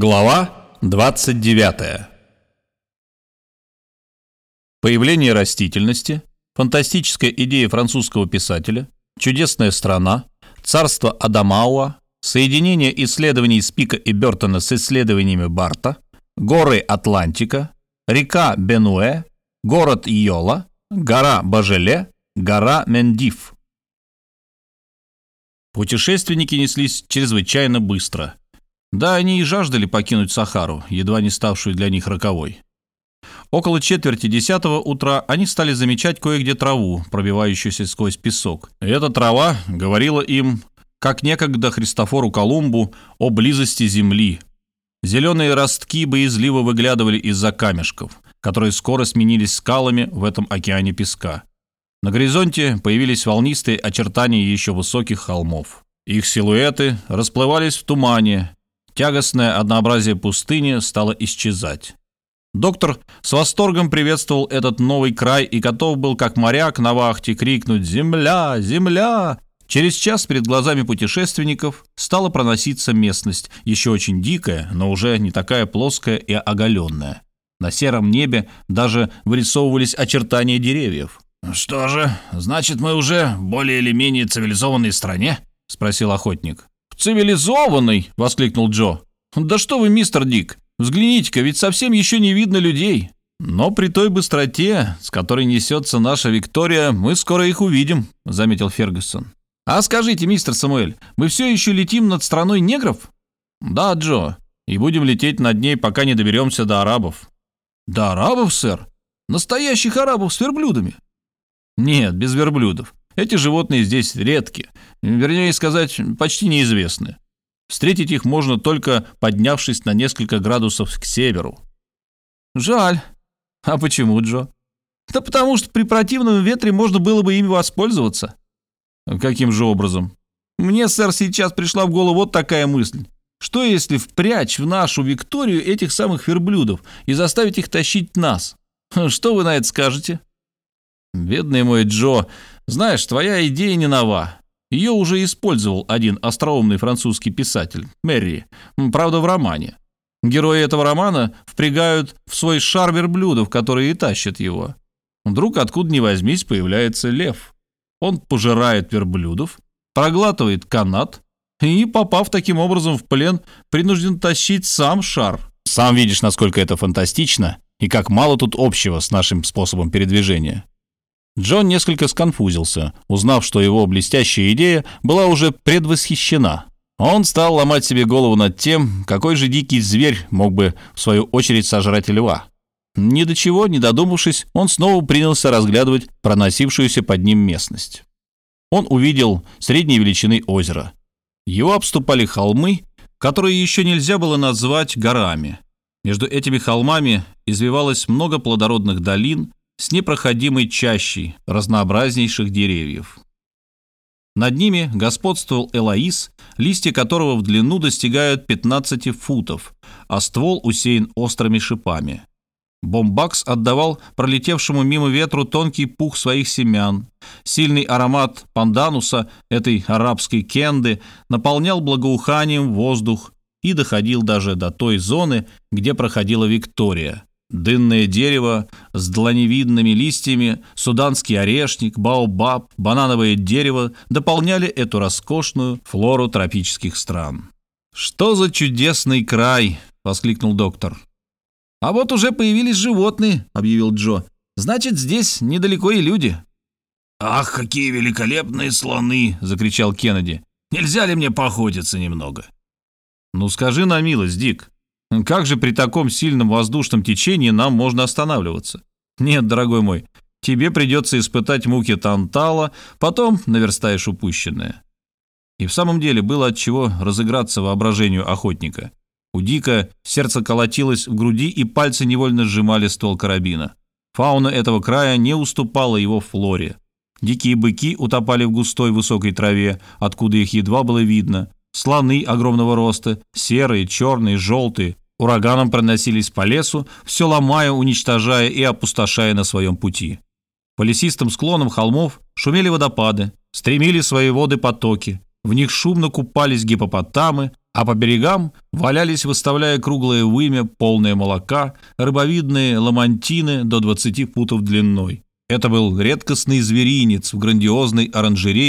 Глава 29. Появление растительности, фантастическая идея французского писателя, чудесная страна, царство Адамауа, соединение исследований Спика и Бертона с исследованиями Барта, горы Атлантика, река Бенуэ, город Йола, гора Бажеле, гора Мендив. Путешественники неслись чрезвычайно быстро – да, они и жаждали покинуть Сахару, едва не ставшую для них роковой. Около четверти десятого утра они стали замечать кое-где траву, пробивающуюся сквозь песок. Эта трава говорила им, как некогда Христофору Колумбу, о близости земли. Зеленые ростки боязливо выглядывали из-за камешков, которые скоро сменились скалами в этом океане песка. На горизонте появились волнистые очертания еще высоких холмов. Их силуэты расплывались в тумане, Тягостное однообразие пустыни стало исчезать. Доктор с восторгом приветствовал этот новый край и готов был, как моряк на вахте, крикнуть «Земля! Земля!». Через час перед глазами путешественников стала проноситься местность, еще очень дикая, но уже не такая плоская и оголенная. На сером небе даже вырисовывались очертания деревьев. «Что же, значит, мы уже более или менее цивилизованной стране?» — спросил охотник. «Цивилизованный!» — воскликнул Джо. «Да что вы, мистер Дик, взгляните-ка, ведь совсем еще не видно людей. Но при той быстроте, с которой несется наша Виктория, мы скоро их увидим», — заметил Фергюсон. «А скажите, мистер Самуэль, мы все еще летим над страной негров?» «Да, Джо, и будем лететь над ней, пока не доберемся до арабов». «До арабов, сэр? Настоящих арабов с верблюдами?» «Нет, без верблюдов. Эти животные здесь редки, вернее сказать, почти неизвестны. Встретить их можно только поднявшись на несколько градусов к северу. Жаль. А почему, Джо? Да потому что при противном ветре можно было бы ими воспользоваться. Каким же образом? Мне, сэр, сейчас пришла в голову вот такая мысль. Что если впрячь в нашу Викторию этих самых верблюдов и заставить их тащить нас? Что вы на это скажете? Бедный мой Джо, знаешь, твоя идея не нова. Ее уже использовал один остроумный французский писатель, Мэри, правда, в романе. Герои этого романа впрягают в свой шар верблюдов, которые и тащат его. Вдруг откуда ни возьмись появляется лев. Он пожирает верблюдов, проглатывает канат и, попав таким образом в плен, принужден тащить сам шар. Сам видишь, насколько это фантастично и как мало тут общего с нашим способом передвижения. Джон несколько сконфузился, узнав, что его блестящая идея была уже предвосхищена. Он стал ломать себе голову над тем, какой же дикий зверь мог бы, в свою очередь, сожрать льва. Ни до чего, не додумавшись, он снова принялся разглядывать проносившуюся под ним местность. Он увидел средней величины озеро. Его обступали холмы, которые еще нельзя было назвать горами. Между этими холмами извивалось много плодородных долин, с непроходимой чащей разнообразнейших деревьев. Над ними господствовал элаис, листья которого в длину достигают 15 футов, а ствол усеян острыми шипами. Бомбакс отдавал пролетевшему мимо ветру тонкий пух своих семян. Сильный аромат пандануса, этой арабской кенды, наполнял благоуханием воздух и доходил даже до той зоны, где проходила Виктория – Дынное дерево с дланевидными листьями, суданский орешник, баобаб, банановое дерево дополняли эту роскошную флору тропических стран. «Что за чудесный край!» — воскликнул доктор. «А вот уже появились животные», — объявил Джо. «Значит, здесь недалеко и люди». «Ах, какие великолепные слоны!» — закричал Кеннеди. «Нельзя ли мне поохотиться немного?» «Ну скажи на милость, Дик, как же при таком сильном воздушном течении нам можно останавливаться? Нет, дорогой мой, тебе придется испытать муки Тантала, потом наверстаешь упущенное. И в самом деле было от чего разыграться воображению охотника. У Дика сердце колотилось в груди, и пальцы невольно сжимали ствол карабина. Фауна этого края не уступала его флоре. Дикие быки утопали в густой высокой траве, откуда их едва было видно. Слоны огромного роста, серые, черные, желтые, ураганом проносились по лесу, все ломая, уничтожая и опустошая на своем пути. По лесистым склонам холмов шумели водопады, стремили свои воды потоки, в них шумно купались гипопотамы, а по берегам валялись, выставляя круглое вымя, полное молока, рыбовидные ламантины до 20 футов длиной. Это был редкостный зверинец в грандиозной оранжерее,